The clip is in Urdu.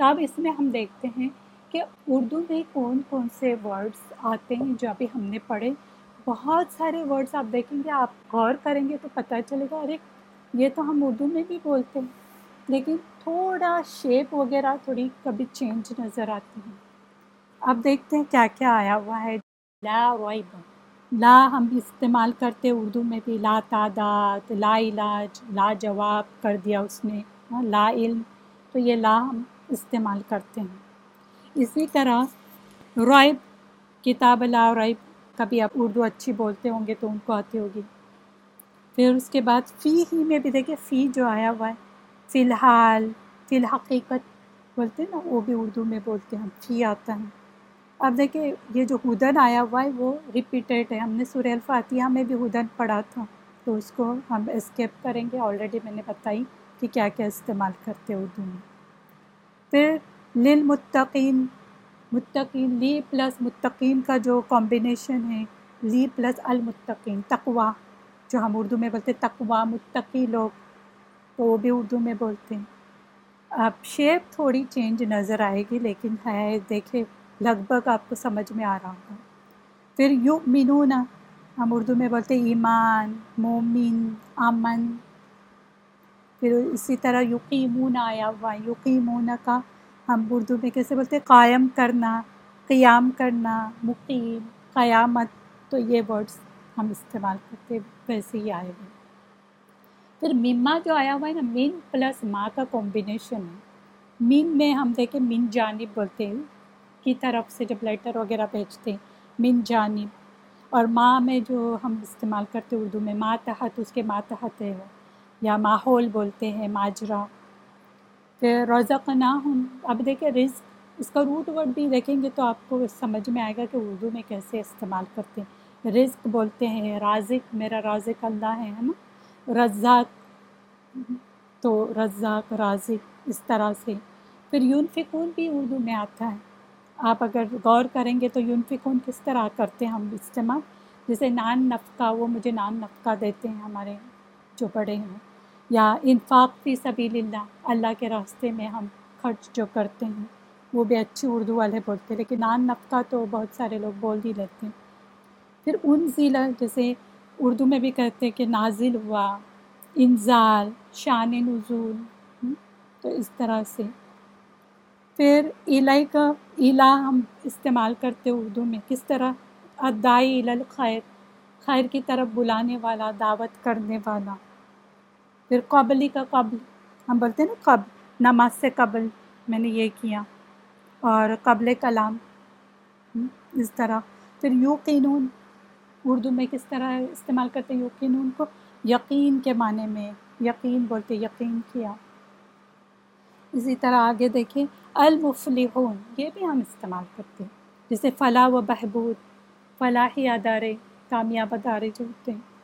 تو اب اس میں ہم دیکھتے ہیں کہ اردو میں کون کون سے ورڈس آتے ہیں جو ابھی ہم نے پڑھے۔ بہت سارے ورڈس آپ دیکھیں گے، آپ غور کریں گے تو پتہ چلے گا۔ ارے، یہ تو ہم اردو میں بھی بولتے ہیں، لیکن تھوڑا شیپ وغیرہ تھوڑی کبھی چینج نظر آتی ہے۔ اب دیکھتے ہیں کیا کیا آیا ہوا ہے۔ لا ریب لا ہم استعمال کرتے اردو میں بھی۔ لا تعداد، لا علاج، لا جواب کر دیا اس نے۔ ہاں، لا علم، تو یہ لا ہم استعمال کرتے ہیں۔ اسی طرح رائب، کتاب لا رائب، کبھی آپ اردو اچھی بولتے ہوں گے تو ان کو آتی ہوگی۔ پھر اس کے بعد فی ہی میں بھی دیکھیں، فی جو آیا ہوا ہے، فی الحال، فی الحقیقت، بولتے ہیں نا، وہ بھی اردو میں بولتے ہیں، فی آتا ہے۔ اب دیکھیں، یہ جو ہدن آیا ہوا ہے، وہ ریپیٹیڈ ہے۔ ہم نے سورہ الفاتحہ میں بھی ہدن پڑھا تھا، تو اس کو ہم اسکیپ کریں گے۔ آلریڈی میں نے بتائی کہ کیا کیا استعمال کرتے اردو میں۔ پھر للمتقین، متقین، لی پلس متقین کا جو کمبینیشن ہے، لی پلس المتقین تقوا جو ہم اردو میں بولتے تقوا متقی لوگ، تو وہ بھی اردو میں بولتے ہیں۔ اب شیپ تھوڑی چینج نظر آئے گی، لیکن ہے دیکھے لگ بھگ آپ کو سمجھ میں آ رہا ہوگا۔ پھر یو مینون ہم اردو میں بولتے ایمان، مومن، امن پھر اسی طرح یقیمون آیا ہوا یقیمون کا ہم اردو میں کیسے بولتے ہیں؟ قائم کرنا، قیام کرنا، مقیم، قیامت۔ تو یہ ورڈس ہم استعمال کرتے ویسے ہی آئے ہوئے۔ پھر مما جو آیا ہوا ہے نا، مین پلس ماں کا کمبینیشن ہے۔ مین میں ہم دیکھیں، مین جانب بولتے ہیں۔ کی طرف سے جب لیٹر وغیرہ بھیجتے ہیں، مین جانب۔ اور ماں میں جو ہم استعمال کرتے اردو میں ماں تحت، اس کے ماں تحت ہے یا ماحول بولتے ہیں، ماجرا۔ پھر روزہ ہوں اب دیکھیں رزق، اس کا روٹ ورڈ بھی دیکھیں گے تو آپ کو سمجھ میں آئے گا کہ اردو میں کیسے استعمال کرتے ہیں۔ رزق بولتے ہیں، رازق، میرا رازق اللہ ہے ہے نا؟ رزاق، تو رزاق، رازق، اس طرح سے۔ پھر یون فکون بھی اردو میں آتا ہے۔ آپ اگر غور کریں گے تو یون فکون کس طرح کرتے ہیں ہم استعمال؟ جیسے نان نفقہ، وہ مجھے نان نفقہ دیتے ہیں ہمارے جو بڑے ہیں۔ یا انفاق فی سبیل اللہ اللہ کے راستے میں ہم خرچ جو کرتے ہیں، وہ بھی اچھی اردو والے بولتے ہیں، لیکن نان نفقہ تو بہت سارے لوگ بول ہی لیتے ہیں۔ پھر ان ضلع، جیسے اردو میں بھی کہتے ہیں کہ نازل ہوا، انزال، شان نزول تو اس طرح سے۔ پھر الہی کا الہ ہم استعمال کرتے اردو میں، کس طرح؟ ادائی الخیر، خیر کی طرف بلانے والا، دعوت کرنے والا۔ پھر قبلی کا قبل ہم بولتے ہیں نا قبل نماز سے قبل میں نے یہ کیا اور قبل کلام۔ اس طرح۔ پھر یوں قینون اردو میں کس طرح استعمال کرتے ہیں یقین کو؟ یقین کے معنی میں۔ یقین بولتے یقین کیا۔ اسی طرح آگے دیکھیں، المفلحون، یہ بھی ہم استعمال کرتے ہیں۔ جیسے فلاح و بہبود، فلاحی ادارے، کامیاب ادارے جو ہوتے ہیں۔